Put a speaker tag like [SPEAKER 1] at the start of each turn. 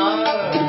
[SPEAKER 1] Claro.